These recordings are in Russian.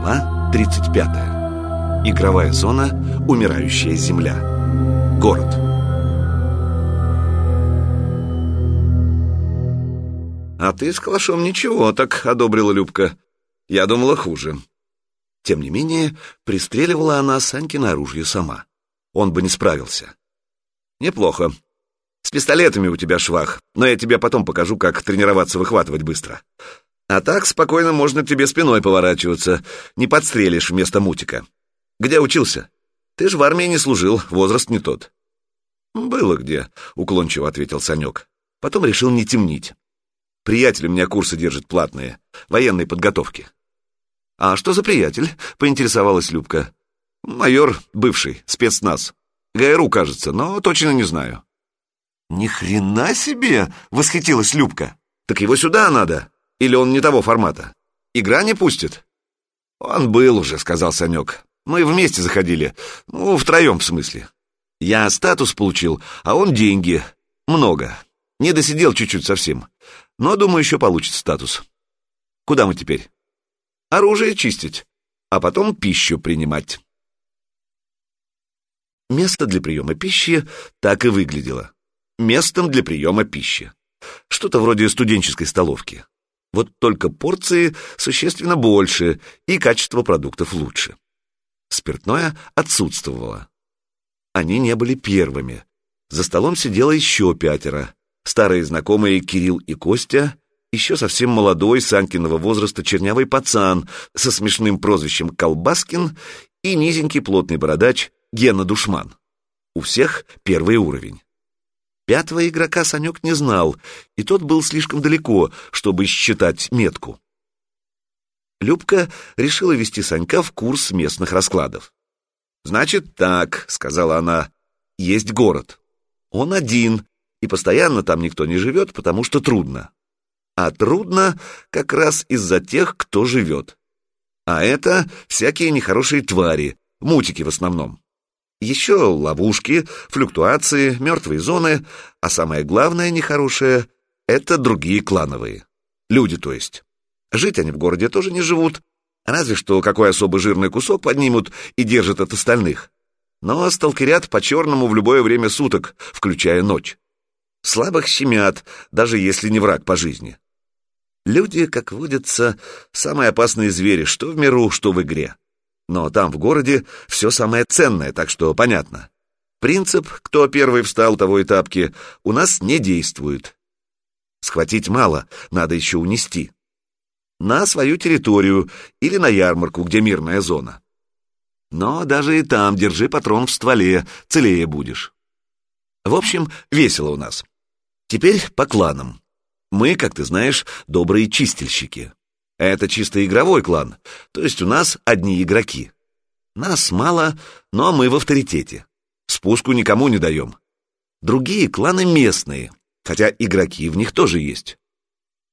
Глава 35. Игровая зона «Умирающая земля». Город. «А ты с калашом ничего так», — одобрила Любка. «Я думала хуже». Тем не менее, пристреливала она Санькино оружие сама. Он бы не справился. «Неплохо. С пистолетами у тебя швах, но я тебе потом покажу, как тренироваться выхватывать быстро. А так спокойно можно тебе спиной поворачиваться, не подстрелишь вместо мутика. Где учился? Ты ж в армии не служил, возраст не тот. Было где, уклончиво ответил Санек. Потом решил не темнить. Приятель у меня курсы держит платные, военной подготовки. А что за приятель? Поинтересовалась Любка. Майор бывший, спецназ. ГРУ, кажется, но точно не знаю. «Ни хрена себе!» — восхитилась Любка. «Так его сюда надо!» Или он не того формата? Игра не пустит?» «Он был уже», — сказал Санек. «Мы вместе заходили. Ну, втроем, в смысле. Я статус получил, а он деньги. Много. Не досидел чуть-чуть совсем. Но, думаю, еще получит статус. Куда мы теперь? Оружие чистить, а потом пищу принимать». Место для приема пищи так и выглядело. Местом для приема пищи. Что-то вроде студенческой столовки. Вот только порции существенно больше и качество продуктов лучше. Спиртное отсутствовало. Они не были первыми. За столом сидело еще пятеро. Старые знакомые Кирилл и Костя, еще совсем молодой, Санкиного возраста чернявый пацан со смешным прозвищем Колбаскин и низенький плотный бородач Гена Душман. У всех первый уровень. Пятого игрока Санек не знал, и тот был слишком далеко, чтобы считать метку. Любка решила вести Санька в курс местных раскладов. «Значит так», — сказала она, — «есть город. Он один, и постоянно там никто не живет, потому что трудно. А трудно как раз из-за тех, кто живет. А это всякие нехорошие твари, мутики в основном. Еще ловушки, флюктуации, мертвые зоны, а самое главное нехорошее — это другие клановые. Люди, то есть. Жить они в городе тоже не живут, разве что какой особо жирный кусок поднимут и держат от остальных. Но сталкерят по-черному в любое время суток, включая ночь. Слабых щемят, даже если не враг по жизни. Люди, как водится, самые опасные звери, что в миру, что в игре. Но там, в городе, все самое ценное, так что понятно. Принцип «кто первый встал, того и тапки» у нас не действует. Схватить мало, надо еще унести. На свою территорию или на ярмарку, где мирная зона. Но даже и там держи патрон в стволе, целее будешь. В общем, весело у нас. Теперь по кланам. Мы, как ты знаешь, добрые чистильщики. Это чисто игровой клан, то есть у нас одни игроки. Нас мало, но мы в авторитете. Спуску никому не даем. Другие кланы местные, хотя игроки в них тоже есть.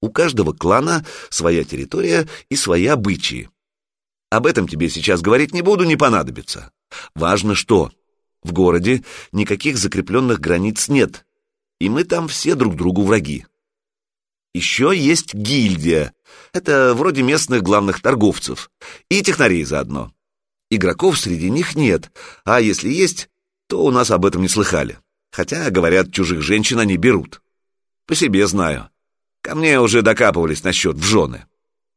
У каждого клана своя территория и свои обычаи. Об этом тебе сейчас говорить не буду, не понадобится. Важно что? В городе никаких закрепленных границ нет, и мы там все друг другу враги. Еще есть гильдия. Это вроде местных главных торговцев. И технарей заодно. Игроков среди них нет, а если есть, то у нас об этом не слыхали. Хотя, говорят, чужих женщин они берут. По себе знаю. Ко мне уже докапывались насчет в жены.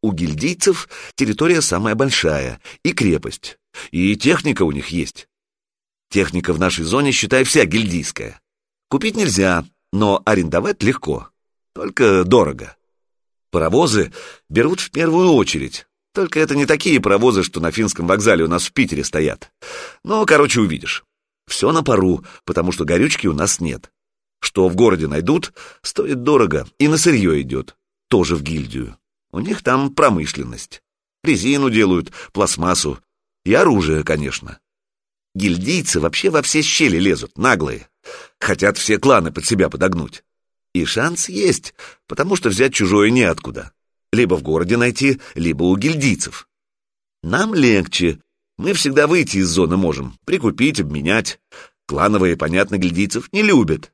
У гильдийцев территория самая большая, и крепость, и техника у них есть. Техника в нашей зоне, считай, вся гильдийская. Купить нельзя, но арендовать легко. Только дорого. Паровозы берут в первую очередь. Только это не такие паровозы, что на финском вокзале у нас в Питере стоят. Но, короче, увидишь. Все на пару, потому что горючки у нас нет. Что в городе найдут, стоит дорого, и на сырье идет. Тоже в гильдию. У них там промышленность. Резину делают, пластмассу. И оружие, конечно. Гильдийцы вообще во все щели лезут, наглые. Хотят все кланы под себя подогнуть. И шанс есть, потому что взять чужое неоткуда. Либо в городе найти, либо у гильдийцев. Нам легче. Мы всегда выйти из зоны можем, прикупить, обменять. Клановые, понятно, гильдийцев не любят.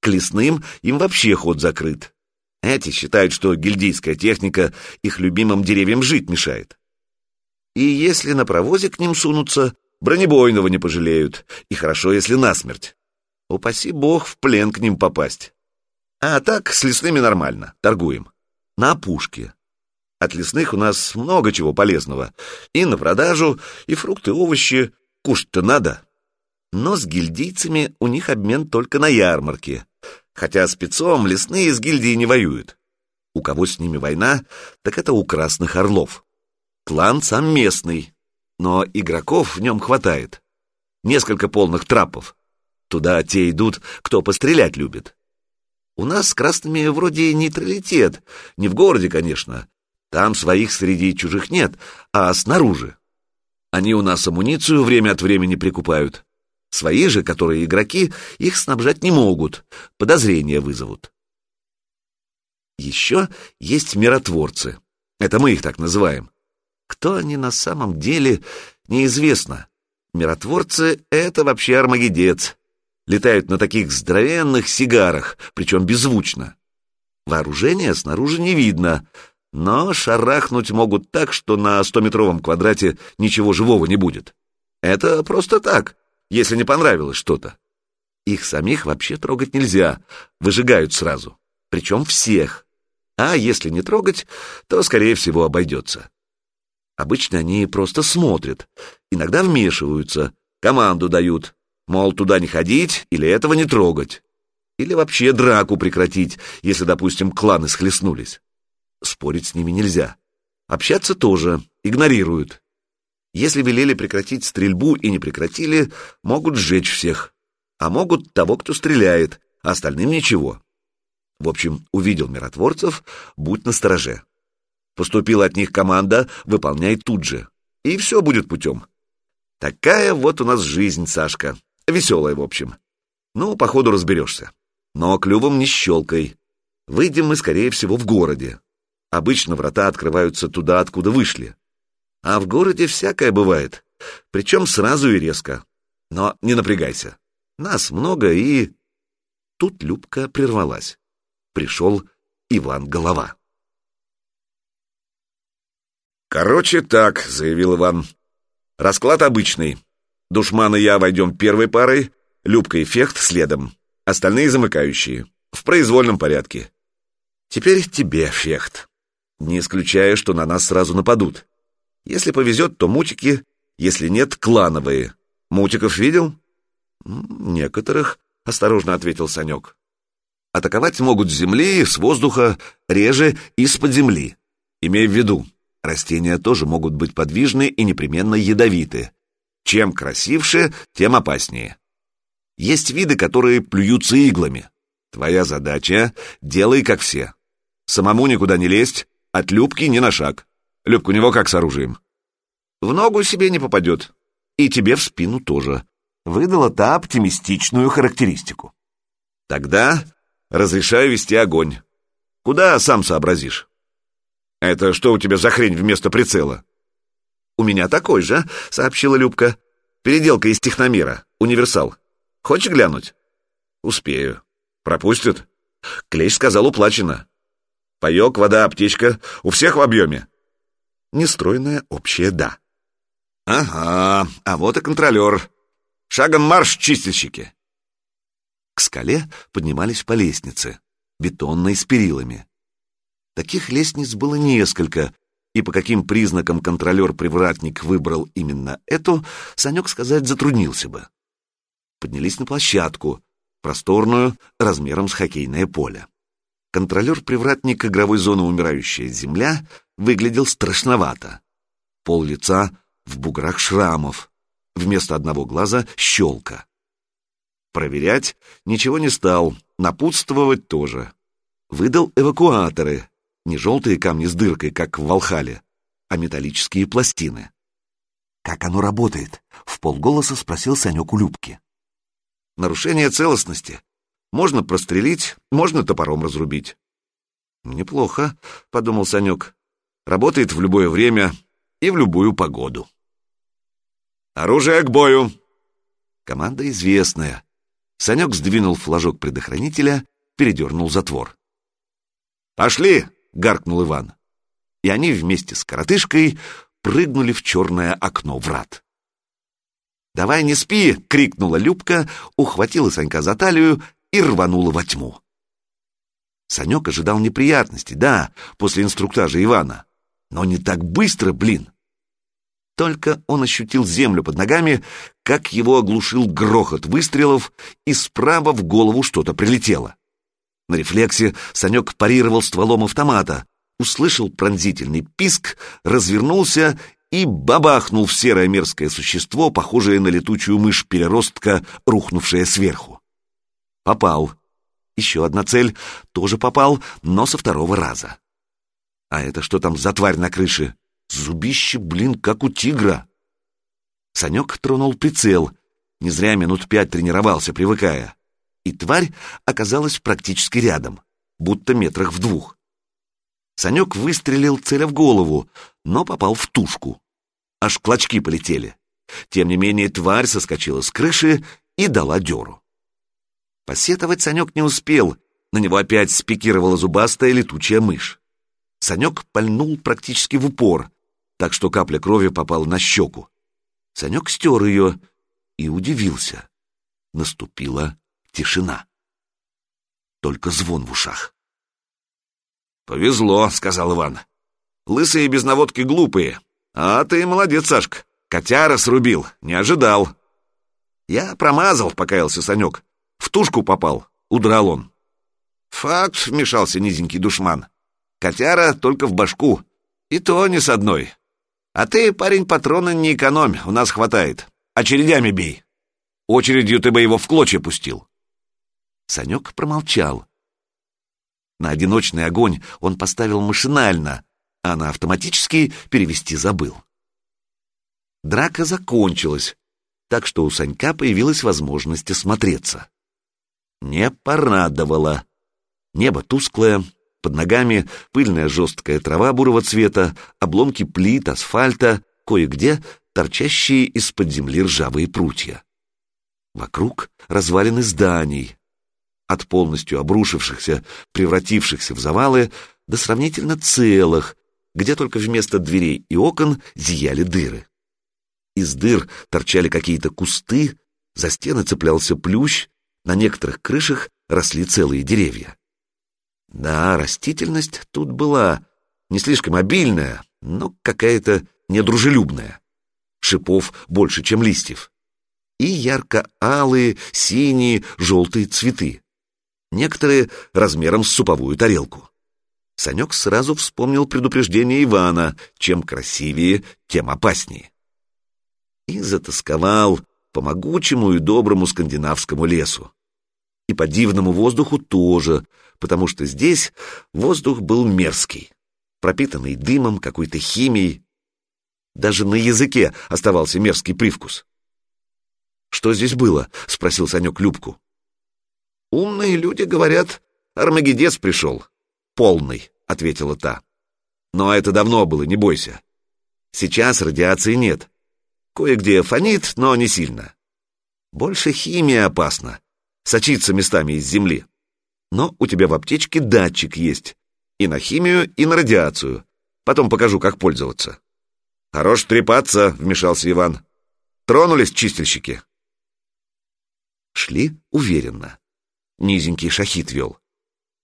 К лесным им вообще ход закрыт. Эти считают, что гильдийская техника их любимым деревьям жить мешает. И если на провозе к ним сунутся, бронебойного не пожалеют, и хорошо, если насмерть. Упаси бог в плен к ним попасть. А так, с лесными нормально, торгуем. На опушке. От лесных у нас много чего полезного. И на продажу, и фрукты, овощи. Кушать-то надо. Но с гильдийцами у них обмен только на ярмарке. Хотя спецом лесные с гильдией не воюют. У кого с ними война, так это у Красных Орлов. Клан сам местный, но игроков в нем хватает. Несколько полных трапов. Туда те идут, кто пострелять любит. У нас с красными вроде нейтралитет. Не в городе, конечно. Там своих среди чужих нет, а снаружи. Они у нас амуницию время от времени прикупают. Свои же, которые игроки, их снабжать не могут, подозрения вызовут. Еще есть миротворцы. Это мы их так называем. Кто они на самом деле, неизвестно. Миротворцы — это вообще армагедец. Летают на таких здоровенных сигарах, причем беззвучно. Вооружения снаружи не видно, но шарахнуть могут так, что на стометровом квадрате ничего живого не будет. Это просто так, если не понравилось что-то. Их самих вообще трогать нельзя, выжигают сразу. Причем всех. А если не трогать, то, скорее всего, обойдется. Обычно они просто смотрят, иногда вмешиваются, команду дают, мол, туда не ходить или этого не трогать. Или вообще драку прекратить, если, допустим, кланы схлестнулись. Спорить с ними нельзя. Общаться тоже, игнорируют. Если велели прекратить стрельбу и не прекратили, могут сжечь всех. А могут того, кто стреляет, а остальным ничего. В общем, увидел миротворцев, будь настороже. Поступила от них команда, выполняй тут же. И все будет путем. Такая вот у нас жизнь, Сашка. Веселая, в общем. Ну, походу разберешься. Но клювом не щелкай. Выйдем мы, скорее всего, в городе. Обычно врата открываются туда, откуда вышли. А в городе всякое бывает. Причем сразу и резко. Но не напрягайся. Нас много и... Тут Любка прервалась пришел Иван Голова. «Короче так», — заявил Иван. «Расклад обычный. Душман и я войдем первой парой, Любка и Фехт следом, остальные замыкающие, в произвольном порядке. Теперь тебе, Фехт. Не исключая, что на нас сразу нападут. Если повезет, то мутики, если нет, клановые. Мутиков видел?» «Некоторых», — осторожно ответил Санек. Атаковать могут с земли, с воздуха, реже из-под земли. Имей в виду, растения тоже могут быть подвижны и непременно ядовиты. Чем красивше, тем опаснее. Есть виды, которые плюются иглами. Твоя задача — делай как все. Самому никуда не лезть, от Любки ни на шаг. Любку у него как с оружием? В ногу себе не попадет. И тебе в спину тоже. Выдала та оптимистичную характеристику. Тогда Разрешаю вести огонь. Куда сам сообразишь? Это что у тебя за хрень вместо прицела? У меня такой же, сообщила Любка. Переделка из техномера, универсал. Хочешь глянуть? Успею. Пропустят? Клещ сказал, уплачено. Паек, вода, аптечка. У всех в объеме. Нестроенное общее «да». Ага, а вот и контролер. Шагом марш, чистильщики. К скале поднимались по лестнице, бетонной с перилами. Таких лестниц было несколько, и по каким признакам контролер-привратник выбрал именно эту, Санек сказать затруднился бы. Поднялись на площадку, просторную, размером с хоккейное поле. Контролер-привратник игровой зоны «Умирающая земля» выглядел страшновато. Пол лица в буграх шрамов, вместо одного глаза — щелка. Проверять ничего не стал, напутствовать тоже. Выдал эвакуаторы, не желтые камни с дыркой, как в Волхале, а металлические пластины. «Как оно работает?» — в полголоса спросил Санек у Любки. «Нарушение целостности. Можно прострелить, можно топором разрубить». «Неплохо», — подумал Санек. «Работает в любое время и в любую погоду». «Оружие к бою!» Команда известная. Санек сдвинул флажок предохранителя, передернул затвор. «Пошли!» — гаркнул Иван. И они вместе с коротышкой прыгнули в черное окно врат. «Давай не спи!» — крикнула Любка, ухватила Санька за талию и рванула во тьму. Санек ожидал неприятностей, да, после инструктажа Ивана. Но не так быстро, блин. Только он ощутил землю под ногами, как его оглушил грохот выстрелов, и справа в голову что-то прилетело. На рефлексе Санек парировал стволом автомата, услышал пронзительный писк, развернулся и бабахнул в серое мерзкое существо, похожее на летучую мышь-переростка, рухнувшее сверху. Попал. Еще одна цель, тоже попал, но со второго раза. А это что там за тварь на крыше? Зубище, блин, как у тигра. Санек тронул прицел. Не зря минут пять тренировался, привыкая. И тварь оказалась практически рядом, будто метрах в двух. Санек выстрелил, целя в голову, но попал в тушку. Аж клочки полетели. Тем не менее, тварь соскочила с крыши и дала дёру. Посетовать Санек не успел, на него опять спикировала зубастая летучая мышь. Санек пальнул практически в упор, так что капля крови попала на щеку. Санек стер ее и удивился. Наступила тишина. Только звон в ушах. «Повезло», — сказал Иван. «Лысые без наводки глупые. А ты молодец, Сашка. Котяра срубил, не ожидал». «Я промазал», — покаялся Санек. В тушку попал, удрал он. Факт, вмешался низенький душман. Котяра только в башку. И то не с одной. А ты, парень, патроны не экономь, у нас хватает. Очередями бей. Очередью ты бы его в клочья пустил. Санек промолчал. На одиночный огонь он поставил машинально, а на автоматический перевести забыл. Драка закончилась, так что у Санька появилась возможность осмотреться не порадовало. Небо тусклое, под ногами пыльная жесткая трава бурого цвета, обломки плит, асфальта, кое-где торчащие из-под земли ржавые прутья. Вокруг развалины зданий, от полностью обрушившихся, превратившихся в завалы, до сравнительно целых, где только вместо дверей и окон зияли дыры. Из дыр торчали какие-то кусты, за стены цеплялся плющ, на некоторых крышах росли целые деревья. Да, растительность тут была не слишком обильная, но какая-то недружелюбная. Шипов больше, чем листьев. И ярко-алые, синие, желтые цветы. Некоторые размером с суповую тарелку. Санек сразу вспомнил предупреждение Ивана, чем красивее, тем опаснее. И затасковал по могучему и доброму скандинавскому лесу. И по дивному воздуху тоже, потому что здесь воздух был мерзкий, пропитанный дымом, какой-то химией. Даже на языке оставался мерзкий привкус. «Что здесь было?» — спросил Санек Любку. «Умные люди говорят, Армагеддец пришел. Полный», — ответила та. «Но это давно было, не бойся. Сейчас радиации нет. Кое-где фонит, но не сильно. Больше химия опасна, сочится местами из земли. Но у тебя в аптечке датчик есть. И на химию, и на радиацию. Потом покажу, как пользоваться. Хорош трепаться, вмешался Иван. Тронулись чистильщики. Шли уверенно. Низенький шахит вел.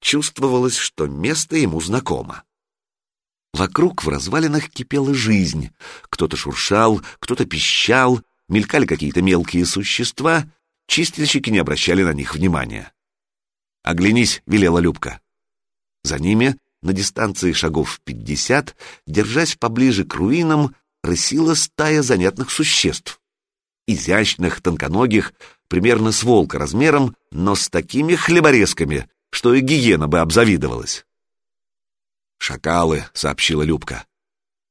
Чувствовалось, что место ему знакомо. Вокруг в развалинах кипела жизнь. Кто-то шуршал, кто-то пищал, мелькали какие-то мелкие существа, Чистильщики не обращали на них внимания. «Оглянись», — велела Любка. За ними, на дистанции шагов пятьдесят, держась поближе к руинам, рысила стая занятных существ. Изящных, тонконогих, примерно с волка размером, но с такими хлеборезками, что и гиена бы обзавидовалась. «Шакалы», — сообщила Любка.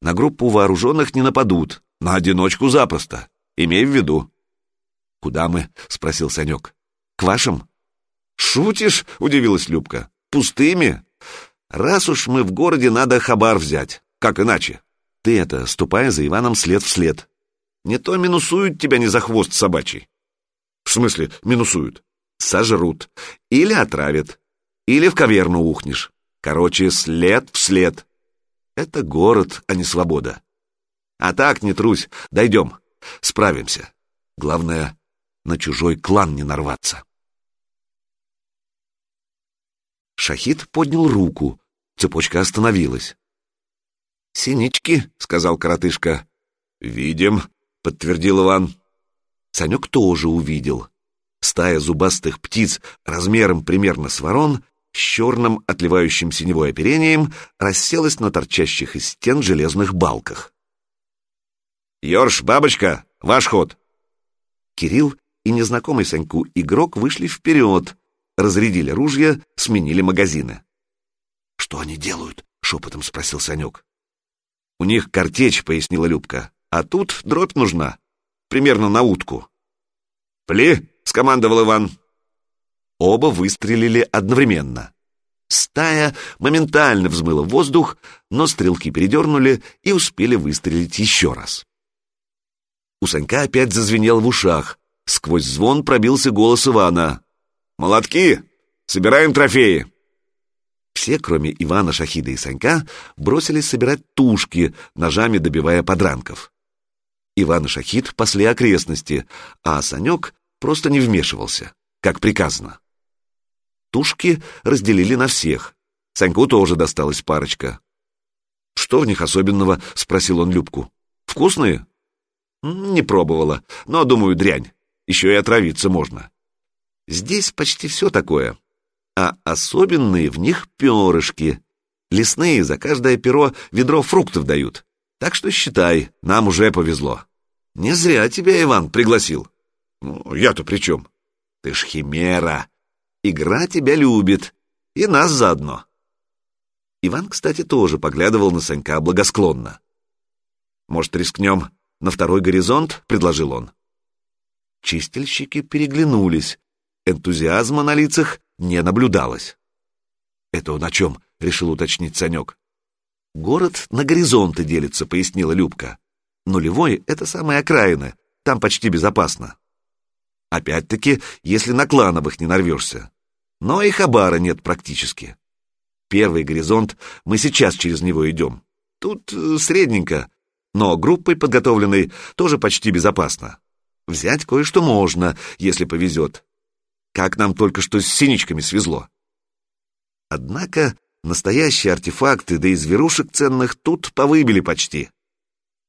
«На группу вооруженных не нападут, на одиночку запросто. Имей в виду». «Куда мы?» — спросил Санек. «К вашим?» «Шутишь?» — удивилась Любка. «Пустыми? Раз уж мы в городе, надо хабар взять. Как иначе?» «Ты это, ступай за Иваном след в след. Не то минусуют тебя не за хвост собачий». «В смысле минусуют?» «Сожрут. Или отравят. Или в каверну ухнешь. Короче, след в след. Это город, а не свобода. А так, не трусь, дойдем, справимся. Главное, на чужой клан не нарваться. Шахид поднял руку, цепочка остановилась. «Синички», — сказал коротышка. «Видим», — подтвердил Иван. Санек тоже увидел. Стая зубастых птиц размером примерно с ворон с черным, отливающим синевой оперением, расселась на торчащих из стен железных балках. «Ёрш, бабочка, ваш ход!» Кирилл и незнакомый Саньку игрок вышли вперед, разрядили ружья, сменили магазины. «Что они делают?» — шепотом спросил Санек. «У них картечь», — пояснила Любка. «А тут дробь нужна. Примерно на утку». «Пли!» — скомандовал Иван. Оба выстрелили одновременно. Стая моментально взмыла в воздух, но стрелки передернули и успели выстрелить еще раз. У Санька опять зазвенел в ушах. Сквозь звон пробился голос Ивана. «Молотки! Собираем трофеи!» Все, кроме Ивана, Шахида и Санька, бросились собирать тушки, ножами добивая подранков. Иван и Шахид пасли окрестности, а Санек просто не вмешивался, как приказано. Тушки разделили на всех. Саньку тоже досталась парочка. «Что в них особенного?» — спросил он Любку. «Вкусные?» «Не пробовала, но, думаю, дрянь. Еще и отравиться можно». «Здесь почти все такое. А особенные в них перышки. Лесные за каждое перо ведро фруктов дают. Так что считай, нам уже повезло. Не зря тебя Иван пригласил». «Ну, я-то при чем?» «Ты ж химера. Игра тебя любит. И нас заодно. Иван, кстати, тоже поглядывал на Санька благосклонно. «Может, рискнем на второй горизонт?» — предложил он. Чистильщики переглянулись. Энтузиазма на лицах не наблюдалось. «Это он о чем?» — решил уточнить Санек. «Город на горизонты делится», — пояснила Любка. «Нулевой — это самые окраины, там почти безопасно. Опять-таки, если на клановых не нарвешься. Но и хабара нет практически. Первый горизонт, мы сейчас через него идем. Тут э, средненько, но группой подготовленной тоже почти безопасно. Взять кое-что можно, если повезет. Как нам только что с синичками свезло. Однако настоящие артефакты, да и зверушек ценных тут повыбили почти.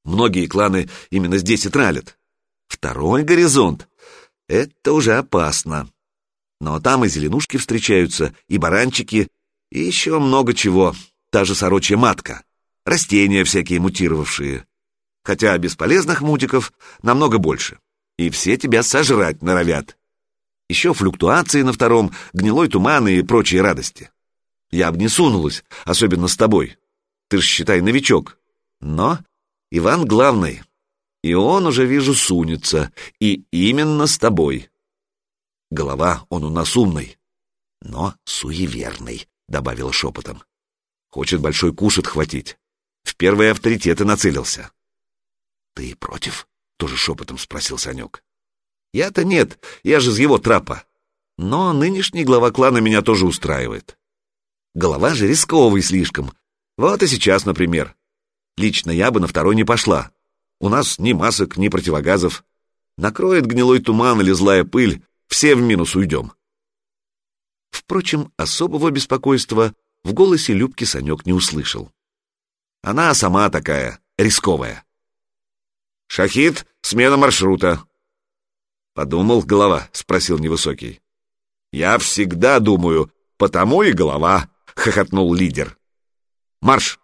Многие кланы именно здесь и тралят. Второй горизонт — это уже опасно. Но там и зеленушки встречаются, и баранчики, и еще много чего, та же сорочья матка, растения всякие мутировавшие. Хотя бесполезных мутиков намного больше, и все тебя сожрать норовят. Еще флюктуации на втором, гнилой туман и прочие радости. Я бы не сунулась, особенно с тобой. Ты ж, считай, новичок. Но Иван главный, и он уже, вижу, сунется, и именно с тобой. Голова он у нас умный, но суеверный, — добавила шепотом. Хочет большой куш отхватить. В первые авторитеты нацелился. Ты против? — тоже шепотом спросил Санек. Я-то нет, я же из его трапа. Но нынешний глава клана меня тоже устраивает. Голова же рисковый слишком. Вот и сейчас, например. Лично я бы на второй не пошла. У нас ни масок, ни противогазов. Накроет гнилой туман или злая пыль, все в минус уйдем. Впрочем, особого беспокойства в голосе Любки Санек не услышал. Она сама такая, рисковая. «Шахид, смена маршрута!» «Подумал, голова?» — спросил невысокий. «Я всегда думаю, потому и голова!» — хохотнул лидер. «Марш!»